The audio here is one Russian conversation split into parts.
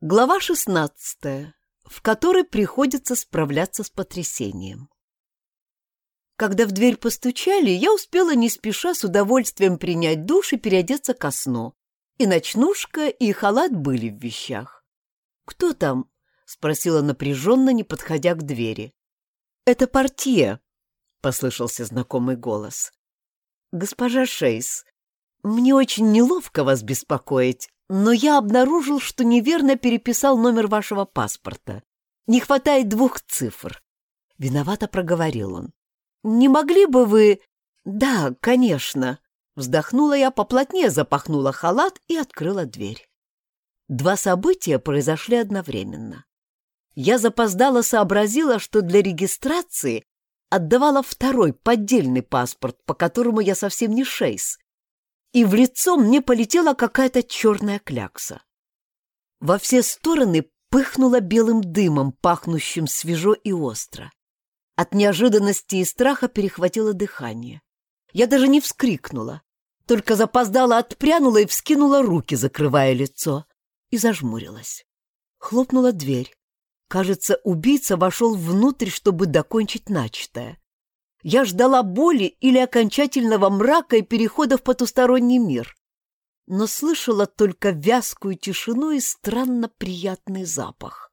Глава 16, в которой приходится справляться с потрясением. Когда в дверь постучали, я успела не спеша с удовольствием принять душ и переодеться ко сну. И ночнушка, и халат были в вещах. «Кто там?» — спросила напряженно, не подходя к двери. «Это портье», — послышался знакомый голос. «Госпожа Шейс, мне очень неловко вас беспокоить, но я обнаружил, что неверно переписал номер вашего паспорта. Не хватает двух цифр. Виновато проговорил он. Не могли бы вы... Да, конечно. Вздохнула я, поплотнее запахнула халат и открыла дверь. Два события произошли одновременно. Я запоздала сообразила, что для регистрации отдавала второй поддельный паспорт, по которому я совсем не шейс, и в лицо мне полетела какая-то черная клякса. Во все стороны пыхнуло белым дымом, пахнущим свежо и остро. От неожиданности и страха перехватило дыхание. Я даже не вскрикнула, только запоздала отпрянула и вскинула руки, закрывая лицо, и зажмурилась. Хлопнула дверь. Кажется, убийца вошел внутрь, чтобы докончить начатое. Я ждала боли или окончательного мрака и перехода в потусторонний мир, но слышала только вязкую тишину и странно приятный запах.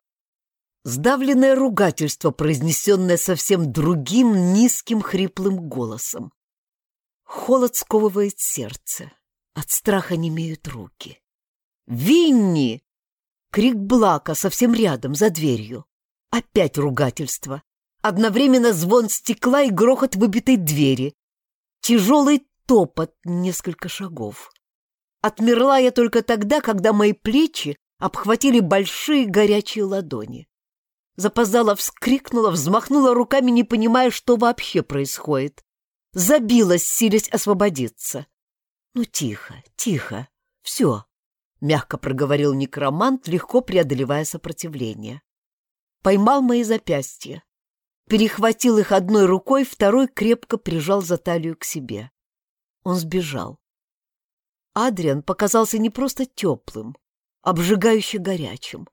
Сдавленное ругательство, произнесенное совсем другим низким хриплым голосом. Холод сковывает сердце, от страха не имеют руки. «Винни!» Крик Блака совсем рядом, за дверью. Опять ругательство. Одновременно звон стекла и грохот выбитой двери. Тяжелый топот несколько шагов. Отмерла я только тогда, когда мои плечи обхватили большие горячие ладони. Запоздала, вскрикнула, взмахнула руками, не понимая, что вообще происходит. Забилась, силясь освободиться. «Ну, тихо, тихо, все», — мягко проговорил некромант, легко преодолевая сопротивление. Поймал мои запястья, перехватил их одной рукой, второй крепко прижал за талию к себе. Он сбежал. Адриан показался не просто теплым, обжигающе горячим.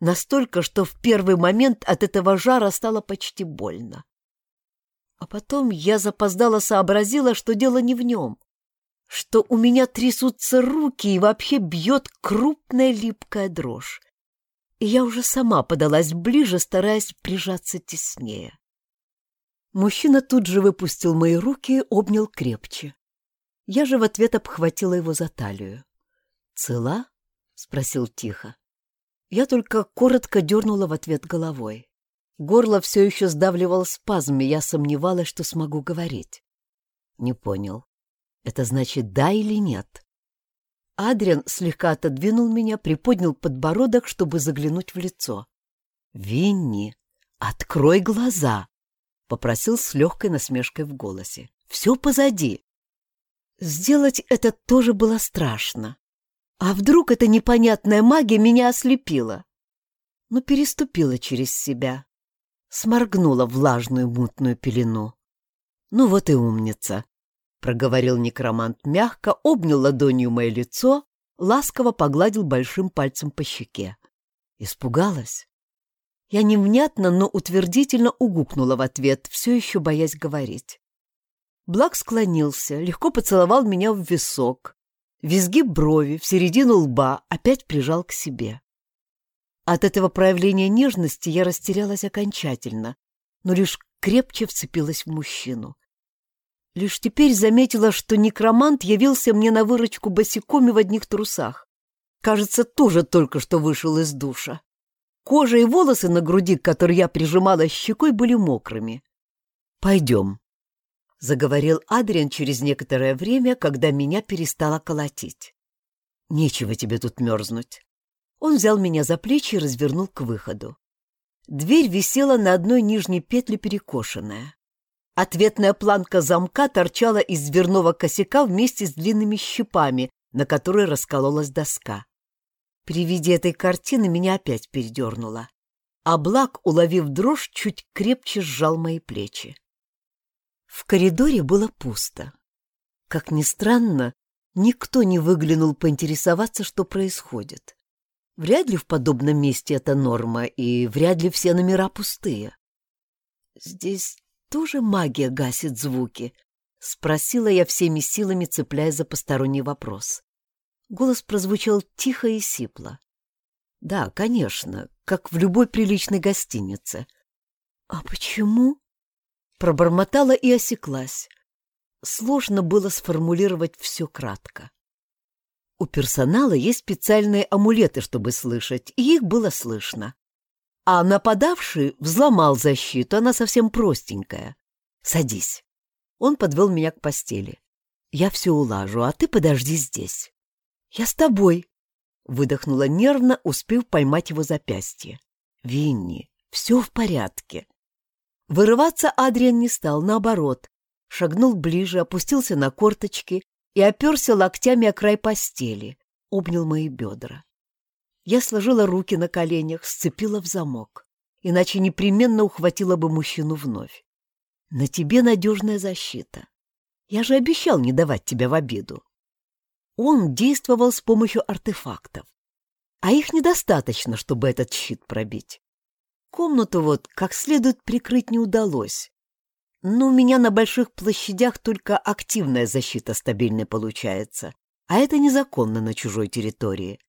Настолько, что в первый момент от этого жара стало почти больно. А потом я запоздала сообразила, что дело не в нем, что у меня трясутся руки и вообще бьет крупная липкая дрожь и я уже сама подалась ближе, стараясь прижаться теснее. Мужчина тут же выпустил мои руки и обнял крепче. Я же в ответ обхватила его за талию. «Цела?» — спросил тихо. Я только коротко дернула в ответ головой. Горло все еще сдавливал спазм, и я сомневалась, что смогу говорить. Не понял. Это значит да или нет? Адриан слегка отодвинул меня, приподнял подбородок, чтобы заглянуть в лицо. «Винни, открой глаза!» — попросил с легкой насмешкой в голосе. «Все позади!» Сделать это тоже было страшно. А вдруг эта непонятная магия меня ослепила? Но переступила через себя, сморгнула влажную мутную пелену. Ну вот и умница. — проговорил некромант мягко, обнял ладонью мое лицо, ласково погладил большим пальцем по щеке. Испугалась. Я невнятно, но утвердительно угукнула в ответ, все еще боясь говорить. Блак склонился, легко поцеловал меня в висок. Визги брови, в середину лба, опять прижал к себе. От этого проявления нежности я растерялась окончательно, но лишь крепче вцепилась в мужчину. Лишь теперь заметила, что некромант явился мне на выручку босиком и в одних трусах. Кажется, тоже только что вышел из душа. Кожа и волосы на груди, к которой я прижимала щекой, были мокрыми. «Пойдем», — заговорил Адриан через некоторое время, когда меня перестало колотить. «Нечего тебе тут мерзнуть». Он взял меня за плечи и развернул к выходу. Дверь висела на одной нижней петле перекошенная. Ответная планка замка торчала из дверного косяка вместе с длинными щипами, на которой раскололась доска. При виде этой картины меня опять передернуло. А Блак, уловив дрожь, чуть крепче сжал мои плечи. В коридоре было пусто. Как ни странно, никто не выглянул поинтересоваться, что происходит. Вряд ли в подобном месте это норма, и вряд ли все номера пустые. Здесь тоже магия гасит звуки? Спросила я всеми силами, цепляясь за посторонний вопрос. Голос прозвучал тихо и сипло. Да, конечно, как в любой приличной гостинице. А почему? Пробормотала и осеклась. Сложно было сформулировать все кратко. У персонала есть специальные амулеты, чтобы слышать, и их было слышно. А нападавший взломал защиту, она совсем простенькая. Садись. Он подвел меня к постели. Я все улажу, а ты подожди здесь. Я с тобой, выдохнула нервно, успев поймать его запястье. Винни, все в порядке. Вырываться Адриан не стал, наоборот. Шагнул ближе, опустился на корточки и оперся локтями о край постели, обнял мои бедра. Я сложила руки на коленях, сцепила в замок, иначе непременно ухватила бы мужчину вновь. На тебе надежная защита. Я же обещал не давать тебя в обиду. Он действовал с помощью артефактов, а их недостаточно, чтобы этот щит пробить. Комнату вот как следует прикрыть не удалось, но у меня на больших площадях только активная защита стабильной получается, а это незаконно на чужой территории.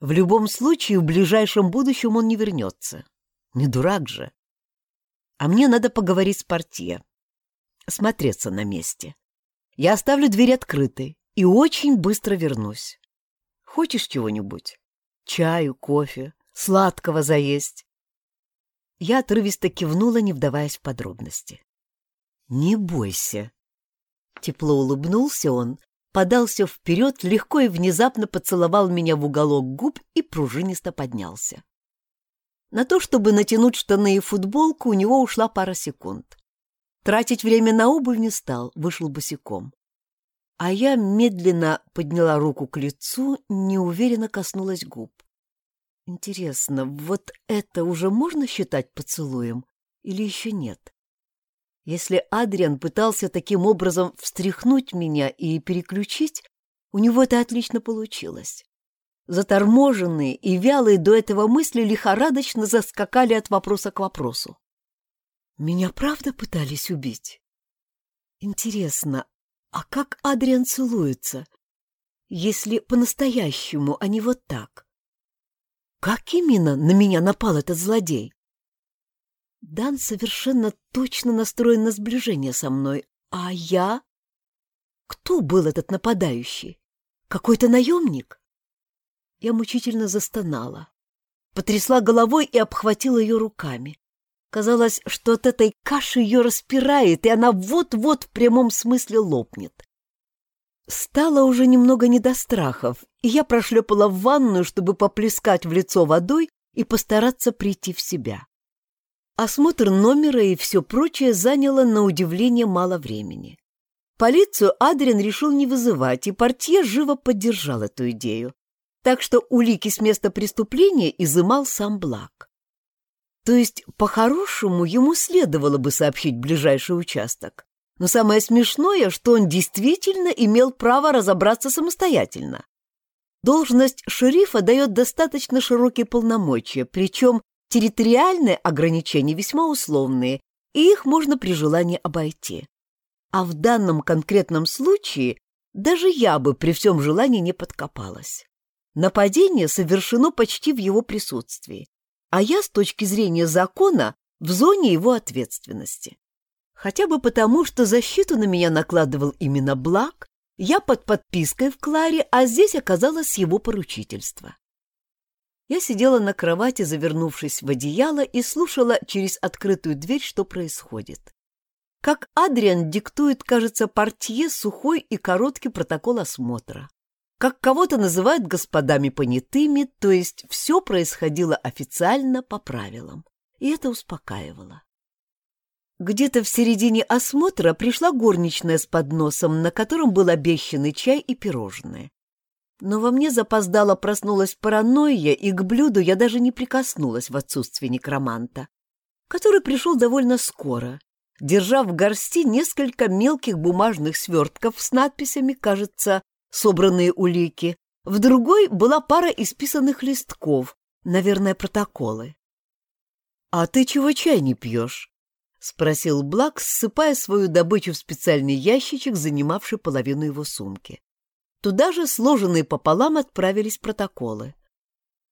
В любом случае, в ближайшем будущем он не вернется. Не дурак же. А мне надо поговорить с портье. Смотреться на месте. Я оставлю дверь открытой и очень быстро вернусь. Хочешь чего-нибудь? Чаю, кофе, сладкого заесть? Я отрывисто кивнула, не вдаваясь в подробности. «Не бойся». Тепло улыбнулся он, подался вперед, легко и внезапно поцеловал меня в уголок губ и пружинисто поднялся. На то, чтобы натянуть штаны и футболку, у него ушла пара секунд. Тратить время на обувь не стал, вышел босиком. А я медленно подняла руку к лицу, неуверенно коснулась губ. Интересно, вот это уже можно считать поцелуем или еще нет? Если Адриан пытался таким образом встряхнуть меня и переключить, у него это отлично получилось. Заторможенные и вялые до этого мысли лихорадочно заскакали от вопроса к вопросу. Меня правда пытались убить? Интересно, а как Адриан целуется, если по-настоящему, а не вот так? Как именно на меня напал этот злодей? Дан совершенно точно настроен на сближение со мной, а я... Кто был этот нападающий? Какой-то наемник? Я мучительно застонала, потрясла головой и обхватила ее руками. Казалось, что от этой каши ее распирает, и она вот-вот в прямом смысле лопнет. Стало уже немного не до страхов, и я прошлепала в ванную, чтобы поплескать в лицо водой и постараться прийти в себя. Осмотр номера и все прочее заняло на удивление мало времени. Полицию Адриан решил не вызывать, и портье живо поддержал эту идею. Так что улики с места преступления изымал сам Блак. То есть, по-хорошему, ему следовало бы сообщить ближайший участок. Но самое смешное, что он действительно имел право разобраться самостоятельно. Должность шерифа дает достаточно широкие полномочия, причем территориальные ограничения весьма условные, и их можно при желании обойти. А в данном конкретном случае даже я бы при всем желании не подкопалась. Нападение совершено почти в его присутствии, а я с точки зрения закона в зоне его ответственности. Хотя бы потому, что защиту на меня накладывал именно Блак, я под подпиской в Кларе, а здесь оказалось его поручительство. Я сидела на кровати, завернувшись в одеяло, и слушала через открытую дверь, что происходит. Как Адриан диктует, кажется, портье сухой и короткий протокол осмотра. Как кого-то называют господами понятыми, то есть все происходило официально по правилам. И это успокаивало. Где-то в середине осмотра пришла горничная с подносом, на котором был обещанный чай и пирожные. Но во мне запоздало проснулась паранойя, и к блюду я даже не прикоснулась в отсутствие некроманта, который пришел довольно скоро, держа в горсти несколько мелких бумажных свертков с надписями, кажется, собранные улики, в другой была пара исписанных листков, наверное, протоколы. «А ты чего чай не пьешь?» — спросил Блак, ссыпая свою добычу в специальный ящичек, занимавший половину его сумки. Туда же, сложенные пополам, отправились протоколы.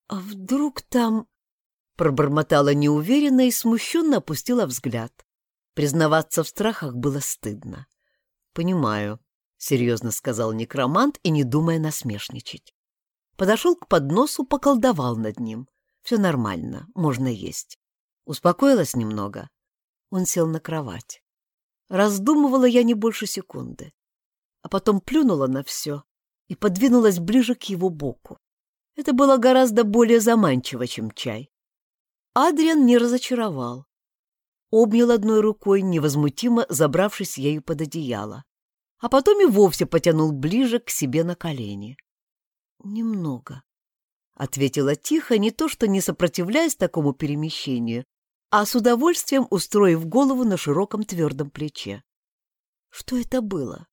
«А вдруг там...» — пробормотала неуверенно и смущенно опустила взгляд. Признаваться в страхах было стыдно. «Понимаю», — серьезно сказал некромант и не думая насмешничать. Подошел к подносу, поколдовал над ним. Все нормально, можно есть. Успокоилась немного. Он сел на кровать. Раздумывала я не больше секунды. А потом плюнула на все и подвинулась ближе к его боку. Это было гораздо более заманчиво, чем чай. Адриан не разочаровал. Обнял одной рукой, невозмутимо забравшись ею под одеяло, а потом и вовсе потянул ближе к себе на колени. «Немного», — ответила тихо, не то что не сопротивляясь такому перемещению, а с удовольствием устроив голову на широком твердом плече. Что это было?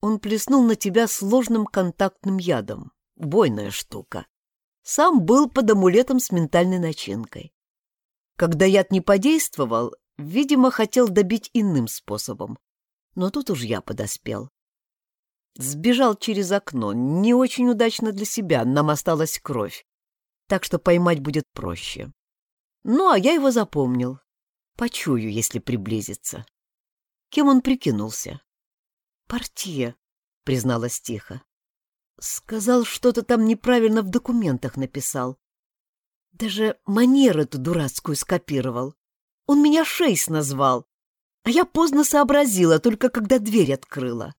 Он плеснул на тебя сложным контактным ядом. Бойная штука. Сам был под амулетом с ментальной начинкой. Когда яд не подействовал, видимо, хотел добить иным способом. Но тут уж я подоспел. Сбежал через окно. Не очень удачно для себя, нам осталась кровь. Так что поймать будет проще. Ну, а я его запомнил. Почую, если приблизится. Кем он прикинулся? Портье, призналась тихо. Сказал, что-то там неправильно в документах написал. Даже манеру эту дурацкую скопировал. Он меня Шейс назвал, а я поздно сообразила, только когда дверь открыла.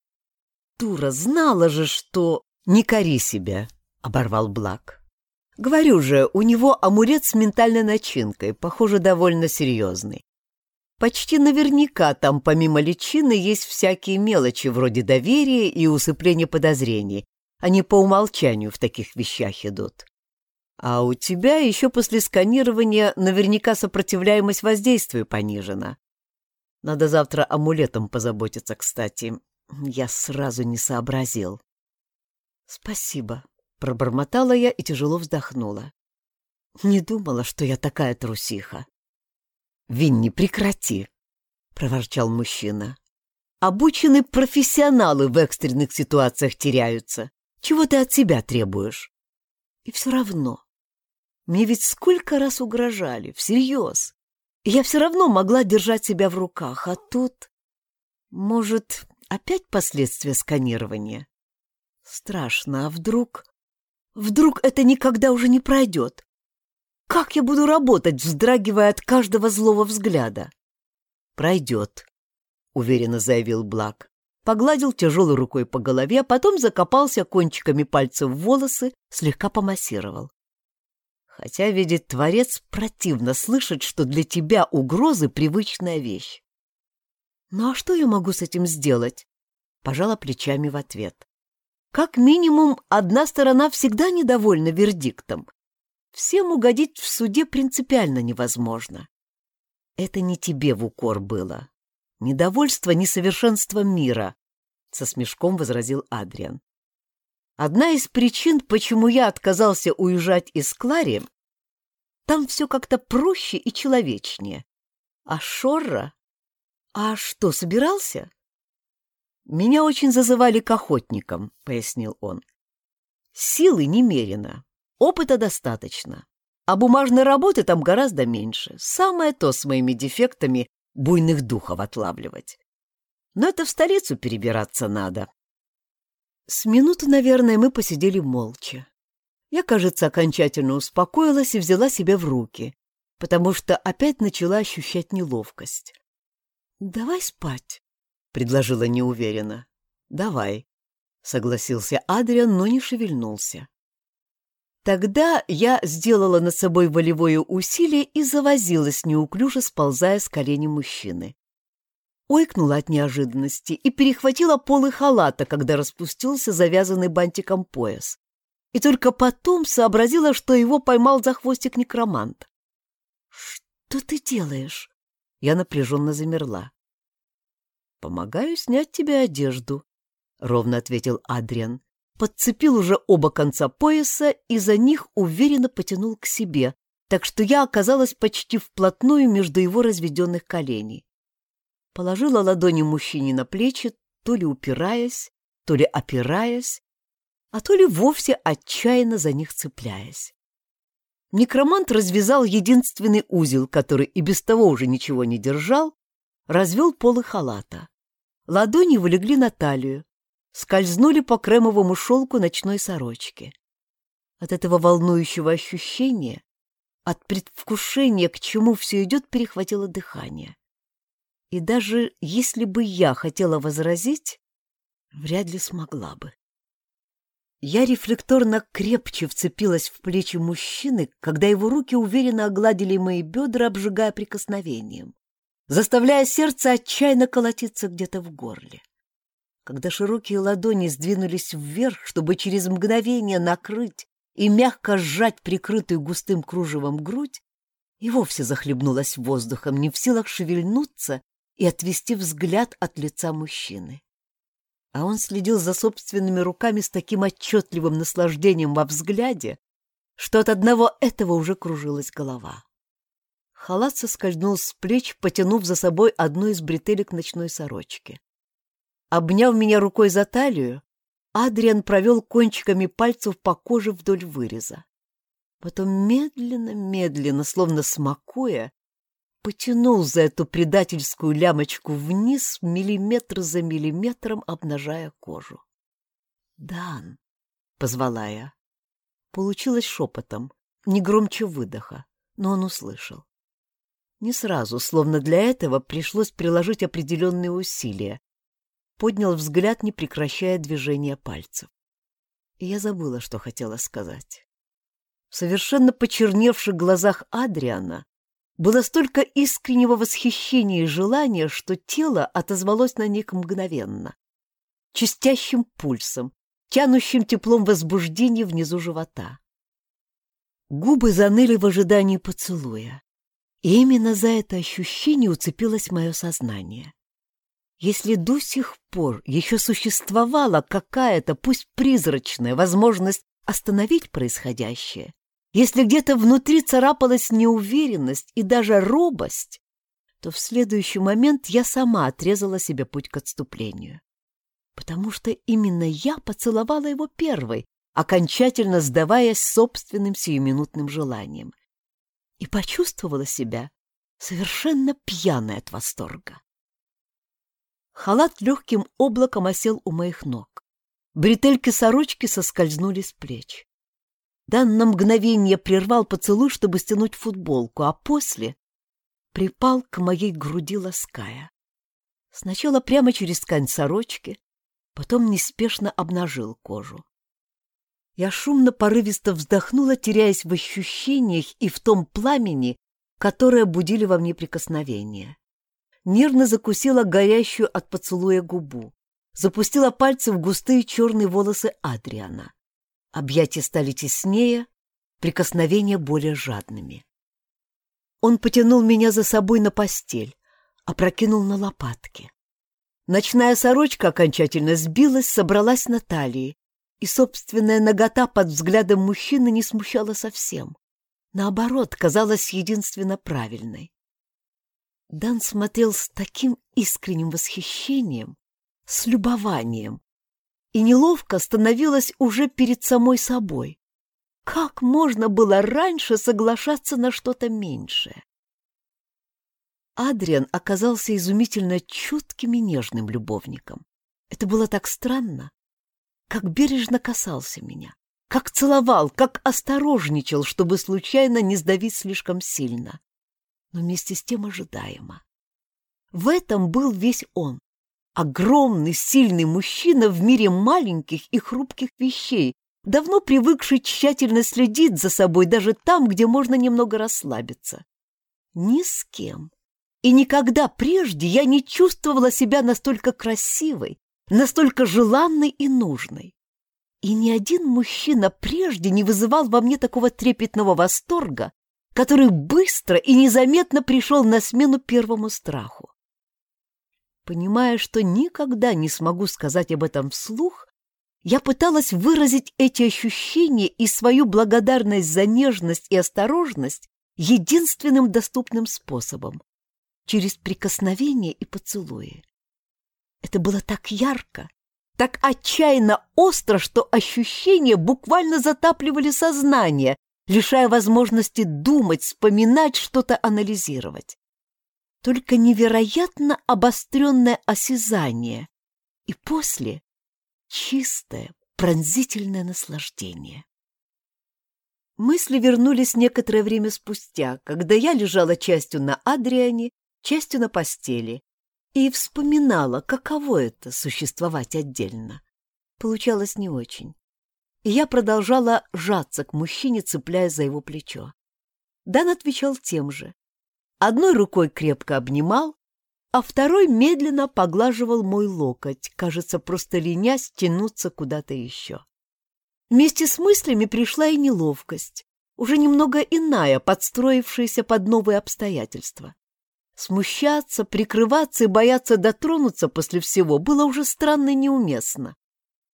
Тура знала же, что... «Не кори себя», — оборвал Блак. Говорю же, у него амулет с ментальной начинкой, похоже, довольно серьезный. Почти наверняка там помимо личины есть всякие мелочи вроде доверия и усыпления подозрений. Они по умолчанию в таких вещах идут. А у тебя еще после сканирования наверняка сопротивляемость воздействию понижена. Надо завтра амулетом позаботиться, кстати. Я сразу не сообразил. Спасибо, Пробормотала я и тяжело вздохнула. Не думала, что я такая трусиха. «Винни, прекрати!» — проворчал мужчина. «Обученные профессионалы в экстренных ситуациях теряются. Чего ты от себя требуешь?» «И все равно. Мне ведь сколько раз угрожали, всерьез. Я все равно могла держать себя в руках, а тут... Может, опять последствия сканирования? Страшно, а вдруг... Вдруг это никогда уже не пройдет? Как я буду работать, вздрагивая от каждого злого взгляда? Пройдет, уверенно заявил Блак. Погладил тяжелой рукой по голове, а потом закопался кончиками пальцев в волосы, слегка помассировал. Хотя, видит Творец, противно слышать, что для тебя угрозы — привычная вещь. «Ну а что я могу с этим сделать?» Пожала плечами в ответ. Как минимум, одна сторона всегда недовольна вердиктом. Всем угодить в суде принципиально невозможно. Это не тебе в укор было. Недовольство несовершенством мира, — со смешком возразил Адриан. Одна из причин, почему я отказался уезжать из Клари, там все как-то проще и человечнее. А Шорра? А что, собирался? «Меня очень зазывали к охотникам», — пояснил он. «Силы немерено, опыта достаточно, а бумажной работы там гораздо меньше. Самое то с моими дефектами буйных духов отлавливать. Но это в столицу перебираться надо». С минуты, наверное, мы посидели молча. Я, кажется, окончательно успокоилась и взяла себя в руки, потому что опять начала ощущать неловкость. «Давай спать», предложила неуверенно. «Давай», — согласился Адриан, но не шевельнулся. Тогда я сделала над собой волевое усилие и завозилась, неуклюже сползая с колени мужчины. Ойкнула от неожиданности и перехватила полы халата, когда распустился завязанный бантиком пояс. И только потом сообразила, что его поймал за хвостик некромант. «Что ты делаешь?» Я напряженно замерла. «Помогаю снять тебе одежду», — ровно ответил Адриан. Подцепил уже оба конца пояса и за них уверенно потянул к себе, так что я оказалась почти вплотную между его разведенных коленей. Положила ладони мужчине на плечи, то ли упираясь, то ли опираясь, а то ли вовсе отчаянно за них цепляясь. Некромант развязал единственный узел, который и без того уже ничего не держал, развел полы халата. Ладони вылегли на талию, скользнули по кремовому шелку ночной сорочки. От этого волнующего ощущения, от предвкушения, к чему все идет, перехватило дыхание. И даже если бы я хотела возразить, вряд ли смогла бы. Я рефлекторно крепче вцепилась в плечи мужчины, когда его руки уверенно огладили мои бедра, обжигая прикосновением, заставляя сердце отчаянно колотиться где-то в горле. Когда широкие ладони сдвинулись вверх, чтобы через мгновение накрыть и мягко сжать прикрытую густым кружевом грудь, и вовсе захлебнулась воздухом, не в силах шевельнуться и отвести взгляд от лица мужчины а он следил за собственными руками с таким отчетливым наслаждением во взгляде, что от одного этого уже кружилась голова. Халат соскользнул с плеч, потянув за собой одну из бретелек ночной сорочки. Обняв меня рукой за талию, Адриан провел кончиками пальцев по коже вдоль выреза. Потом медленно-медленно, словно смакуя, потянул за эту предательскую лямочку вниз, миллиметр за миллиметром обнажая кожу. «Дан!» — позвала я. Получилось шепотом, не громче выдоха, но он услышал. Не сразу, словно для этого пришлось приложить определенные усилия. Поднял взгляд, не прекращая движения пальцев. Я забыла, что хотела сказать. В совершенно почерневших глазах Адриана было столько искреннего восхищения и желания, что тело отозвалось на них мгновенно. Чистящим пульсом, тянущим теплом возбуждения внизу живота. Губы заныли в ожидании поцелуя. И именно за это ощущение уцепилось мое сознание. Если до сих пор еще существовала какая-то, пусть призрачная, возможность остановить происходящее, если где-то внутри царапалась неуверенность и даже робость, то в следующий момент я сама отрезала себе путь к отступлению. Потому что именно я поцеловала его первой, окончательно сдаваясь собственным сиюминутным желанием. И почувствовала себя совершенно пьяной от восторга. Халат легким облаком осел у моих ног. Бретельки сорочки соскользнули с плеч. Дан на мгновение прервал поцелуй, чтобы стянуть футболку, а после припал к моей груди, лаская. Сначала прямо через ткань сорочки, потом неспешно обнажил кожу. Я шумно порывисто вздохнула, теряясь в ощущениях и в том пламени, которое будили во мне прикосновения. Нервно закусила горящую от поцелуя губу, запустила пальцы в густые черные волосы Адриана. Объятия стали теснее, прикосновения более жадными. Он потянул меня за собой на постель, опрокинул на лопатки. Ночная сорочка окончательно сбилась, собралась на талии, и собственная нагота под взглядом мужчины не смущала совсем. Наоборот, казалась единственно правильной. Дан смотрел с таким искренним восхищением, с любованием, и неловко становилась уже перед самой собой. Как можно было раньше соглашаться на что-то меньшее? Адриан оказался изумительно чутким и нежным любовником. Это было так странно. Как бережно касался меня, как целовал, как осторожничал, чтобы случайно не сдавить слишком сильно. Но вместе с тем ожидаемо. В этом был весь он. Огромный, сильный мужчина в мире маленьких и хрупких вещей, давно привыкший тщательно следить за собой даже там, где можно немного расслабиться. Ни с кем. И никогда прежде я не чувствовала себя настолько красивой, настолько желанной и нужной. И ни один мужчина прежде не вызывал во мне такого трепетного восторга, который быстро и незаметно пришел на смену первому страху. Понимая, что никогда не смогу сказать об этом вслух, я пыталась выразить эти ощущения и свою благодарность за нежность и осторожность единственным доступным способом — через прикосновение и поцелуи. Это было так ярко, так отчаянно остро, что ощущения буквально затапливали сознание, лишая возможности думать, вспоминать, что-то анализировать. Только невероятно обостренное осязание и после чистое, пронзительное наслаждение. Мысли вернулись некоторое время спустя, когда я лежала частью на Адриане, частью на постели, и вспоминала, каково это — существовать отдельно. Получалось не очень. И я продолжала жаться к мужчине, цепляя за его плечо. Дан отвечал тем же. Одной рукой крепко обнимал, а второй медленно поглаживал мой локоть, кажется, просто ленясь тянуться куда-то еще. Вместе с мыслями пришла и неловкость, уже немного иная, подстроившаяся под новые обстоятельства. Смущаться, прикрываться и бояться дотронуться после всего было уже странно и неуместно.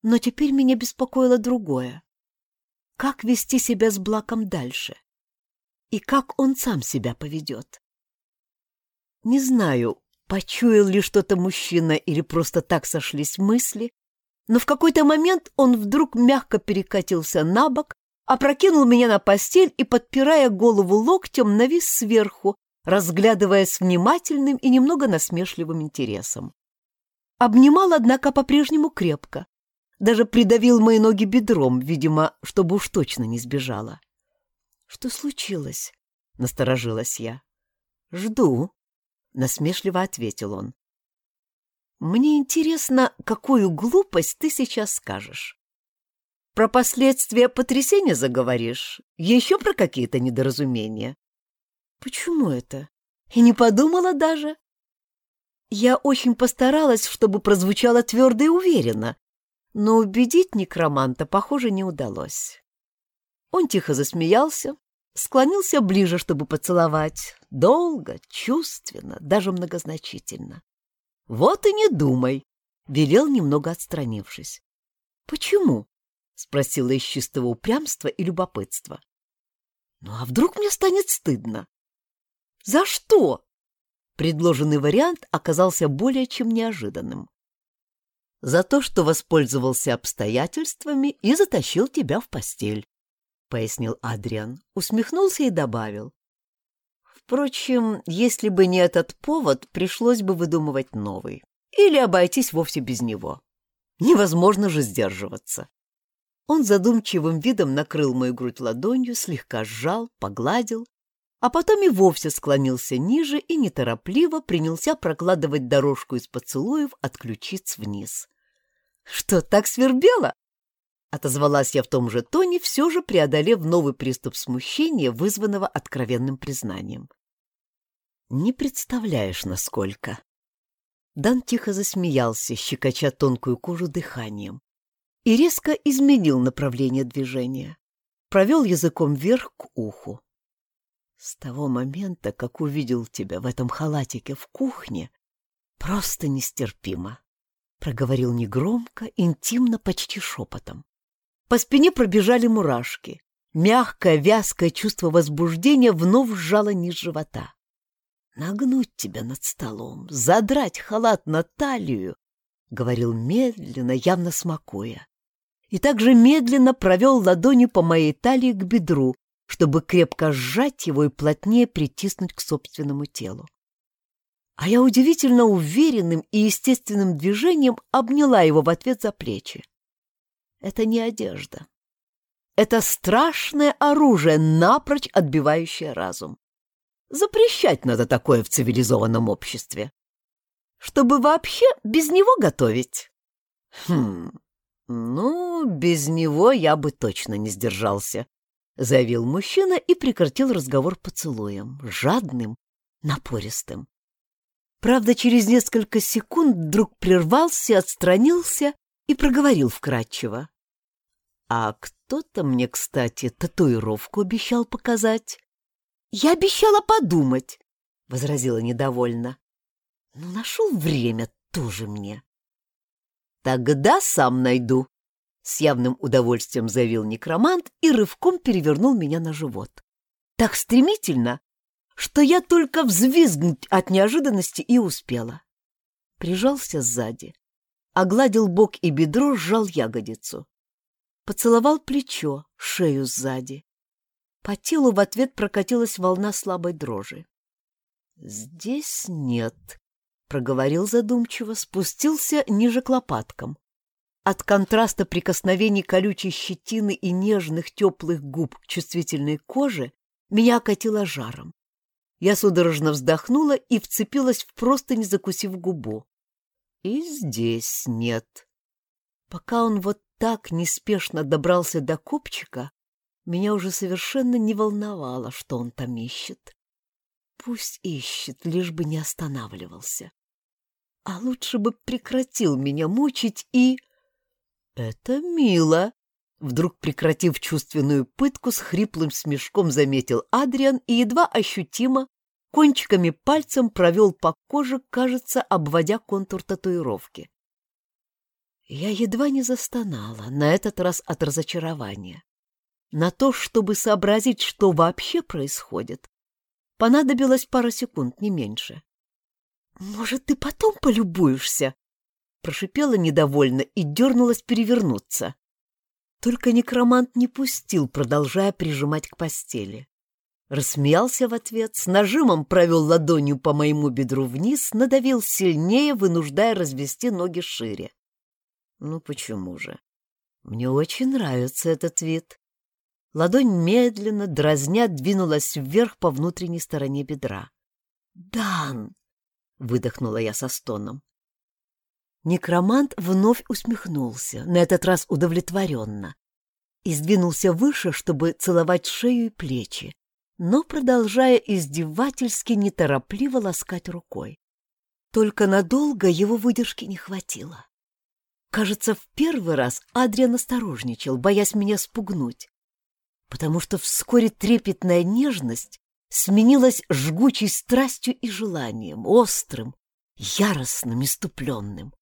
Но теперь меня беспокоило другое. Как вести себя с Блаком дальше? И как он сам себя поведет? Не знаю, почуял ли что-то мужчина или просто так сошлись мысли, но в какой-то момент он вдруг мягко перекатился на бок, опрокинул меня на постель и, подпирая голову локтем, навис сверху, разглядывая с внимательным и немного насмешливым интересом. Обнимал, однако, по-прежнему крепко. Даже придавил мои ноги бедром, видимо, чтобы уж точно не сбежала. — Что случилось? — насторожилась я. — Жду, — насмешливо ответил он. «Мне интересно, какую глупость ты сейчас скажешь. Про последствия потрясения заговоришь? Еще про какие-то недоразумения?» «Почему это? И не подумала даже?» Я очень постаралась, чтобы прозвучало твердо и уверенно, но убедить некроманта, похоже, не удалось. Он тихо засмеялся, склонился ближе, чтобы поцеловать. Долго, чувственно, даже многозначительно. «Вот и не думай», — велел, немного отстранившись. «Почему?» — спросила из чистого упрямства и любопытства. «Ну а вдруг мне станет стыдно?» «За что?» Предложенный вариант оказался более чем неожиданным. «За то, что воспользовался обстоятельствами и затащил тебя в постель», — пояснил Адриан, усмехнулся и добавил. «Впрочем, если бы не этот повод, пришлось бы выдумывать новый. Или обойтись вовсе без него. Невозможно же сдерживаться». Он задумчивым видом накрыл мою грудь ладонью, слегка сжал, погладил, а потом и вовсе склонился ниже и неторопливо принялся прокладывать дорожку из поцелуев от ключиц вниз. «Что, так свербело?» Отозвалась я в том же тоне, все же преодолев новый приступ смущения, вызванного откровенным признанием. «Не представляешь, насколько...» Дан тихо засмеялся, щекоча тонкую кожу дыханием, и резко изменил направление движения. Провел языком вверх к уху. С того момента, как увидел тебя в этом халатике в кухне, просто нестерпимо. Проговорил негромко, интимно, почти шепотом. По спине пробежали мурашки. Мягкое, вязкое чувство возбуждения вновь сжало низ живота. Нагнуть тебя над столом, задрать халат на талию, — говорил медленно, явно смакуя. И также медленно провел ладонью по моей талии к бедру, чтобы крепко сжать его и плотнее притиснуть к собственному телу. А я удивительно уверенным и естественным движением обняла его в ответ за плечи. Это не одежда. Это страшное оружие, напрочь отбивающее разум. Запрещать надо такое в цивилизованном обществе. Чтобы вообще без него готовить. Хм, ну, без него я бы точно не сдержался, — заявил мужчина и прекратил разговор поцелуем, жадным, напористым. Правда, через несколько секунд вдруг прервался, отстранился и проговорил вкратчиво. «А кто-то мне, кстати, татуировку обещал показать». «Я обещала подумать», — возразила недовольно. «Ну, нашел время тоже мне». «Тогда сам найду», С явным удовольствием заявил некромант и рывком перевернул меня на живот. Так стремительно, что я только взвизгнуть от неожиданности и успела. Прижался сзади, огладил бок и бедро, сжал ягодицу. Поцеловал плечо, шею сзади. По телу в ответ прокатилась волна слабой дрожи. «Здесь нет», — проговорил задумчиво, спустился ниже к лопаткам. От контраста прикосновений колючей щетины и нежных теплых губ к чувствительной коже меня окатило жаром. Я судорожно вздохнула и вцепилась в простынь, закусив губу. И здесь нет. Пока он вот так неспешно добрался до копчика, меня уже совершенно не волновало, что он там ищет. Пусть ищет, лишь бы не останавливался. А лучше бы прекратил меня мучить и... Это мило, Вдруг, прекратив чувственную пытку, с хриплым смешком заметил Адриан и едва ощутимо кончиками пальцем провел по коже, кажется, обводя контур татуировки. Я едва не застонала, на этот раз от разочарования. На то, чтобы сообразить, что вообще происходит, понадобилось пара секунд, не меньше. «Может, ты потом полюбуешься?» Прошипела недовольно и дернулась перевернуться. Только некромант не пустил, продолжая прижимать к постели. Рассмеялся в ответ, с нажимом провел ладонью по моему бедру вниз, надавил сильнее, вынуждая развести ноги шире. Ну почему же? Мне очень нравится этот вид. Ладонь медленно, дразня, двинулась вверх по внутренней стороне бедра. «Дан!» — выдохнула я со стоном. Некромант вновь усмехнулся, на этот раз удовлетворенно, и сдвинулся выше, чтобы целовать шею и плечи, но продолжая издевательски неторопливо ласкать рукой. Только надолго его выдержки не хватило. Кажется, в первый раз Адриан осторожничал, боясь меня спугнуть, потому что вскоре трепетная нежность сменилась жгучей страстью и желанием, острым, яростным, иступленным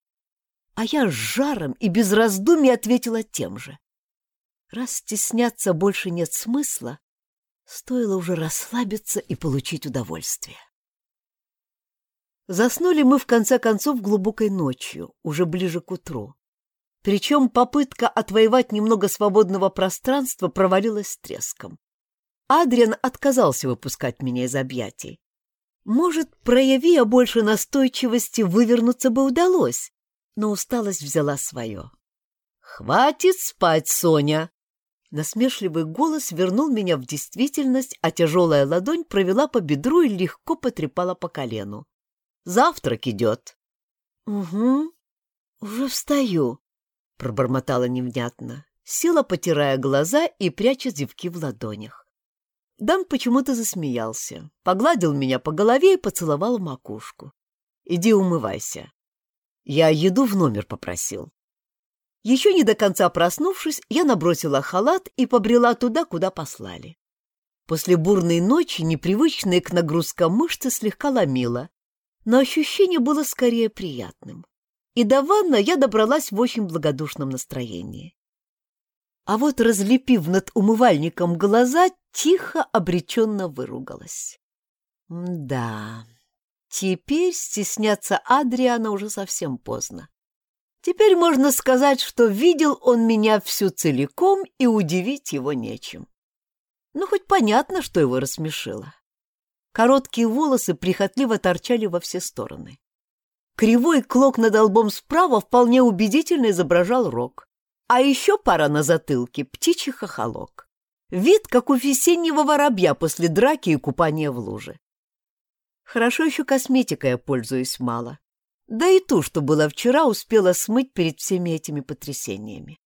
а я с жаром и без раздумий ответила тем же. Раз стесняться больше нет смысла, стоило уже расслабиться и получить удовольствие. Заснули мы в конце концов глубокой ночью, уже ближе к утру. Причем попытка отвоевать немного свободного пространства провалилась с треском. Адриан отказался выпускать меня из объятий. Может, прояви я больше настойчивости, вывернуться бы удалось, но усталость взяла свое. «Хватит спать, Соня!» Насмешливый голос вернул меня в действительность, а тяжелая ладонь провела по бедру и легко потрепала по колену. «Завтрак идет!» «Угу, уже встаю», — пробормотала невнятно, села, потирая глаза и пряча зевки в ладонях. Дан почему-то засмеялся, погладил меня по голове и поцеловал макушку. «Иди умывайся. Я еду в номер попросил. Еще не до конца проснувшись, я набросила халат и побрела туда, куда послали. После бурной ночи непривычные к нагрузкам мышцы слегка ломило, но ощущение было скорее приятным. И до ванна я добралась в очень благодушном настроении. А вот, разлепив над умывальником глаза, тихо обреченно выругалась. Да, Теперь стесняться Адриана уже совсем поздно. Теперь можно сказать, что видел он меня всю целиком, и удивить его нечем. Ну, хоть понятно, что его рассмешило. Короткие волосы прихотливо торчали во все стороны. Кривой клок над лбом справа вполне убедительно изображал рог. А еще пара на затылке — птичий хохолок. Вид, как у весеннего воробья после драки и купания в луже. Хорошо еще косметикой я пользуюсь мало. Да и ту, что была вчера, успела смыть перед всеми этими потрясениями.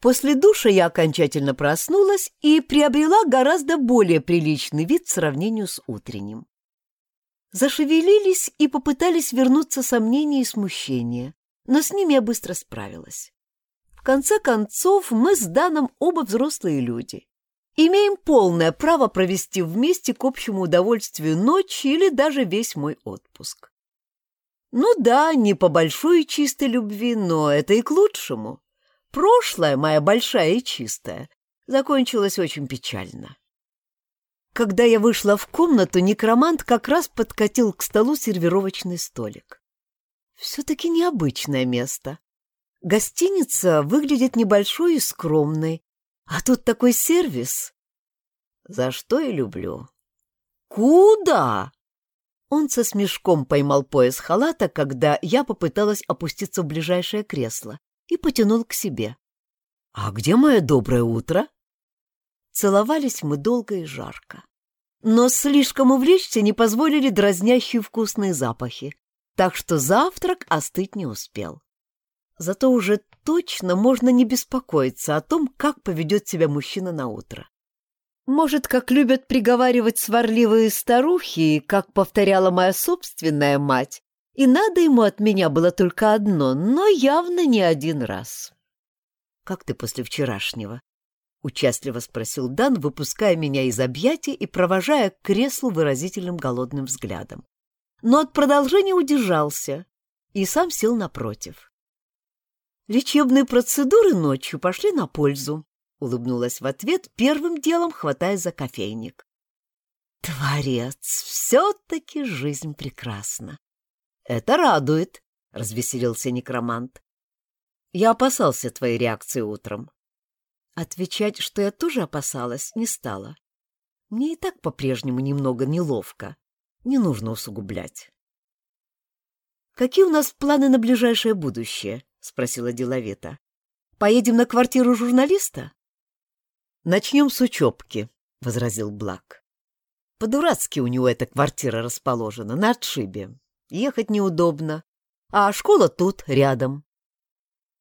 После душа я окончательно проснулась и приобрела гораздо более приличный вид в сравнении с утренним. Зашевелились и попытались вернуться сомнения и смущения, но с ними я быстро справилась. В конце концов, мы с Даном оба взрослые люди имеем полное право провести вместе к общему удовольствию ночь или даже весь мой отпуск. Ну да, не по большой чистой любви, но это и к лучшему. прошлое, моя большая и чистая, закончилось очень печально. Когда я вышла в комнату, некромант как раз подкатил к столу сервировочный столик. Все-таки необычное место. Гостиница выглядит небольшой и скромной, а тут такой сервис. За что и люблю. Куда? Он со смешком поймал пояс халата, когда я попыталась опуститься в ближайшее кресло, и потянул к себе. «А где мое доброе утро?» Целовались мы долго и жарко. Но слишком увлечься не позволили дразнящие вкусные запахи, так что завтрак остыть не успел. Зато уже точно можно не беспокоиться о том, как поведет себя мужчина на утро. Может, как любят приговаривать сварливые старухи, как повторяла моя собственная мать, и надо ему от меня было только одно, но явно не один раз. «Как ты после вчерашнего?» — участливо спросил Дан, выпуская меня из объятий и провожая к креслу выразительным голодным взглядом. Но от продолжения удержался и сам сел напротив. «Лечебные процедуры ночью пошли на пользу», — улыбнулась в ответ, первым делом хватая за кофейник. «Творец, все-таки жизнь прекрасна!» «Это радует», — развеселился некромант. «Я опасался твоей реакции утром. Отвечать, что я тоже опасалась, не стала. Мне и так по-прежнему немного неловко. Не нужно усугублять. «Какие у нас планы на ближайшее будущее?» — спросила деловито. «Поедем на квартиру журналиста?» «Начнем с учебки», — возразил Блак. «По-дурацки у него эта квартира расположена, на отшибе. Ехать неудобно. А школа тут, рядом.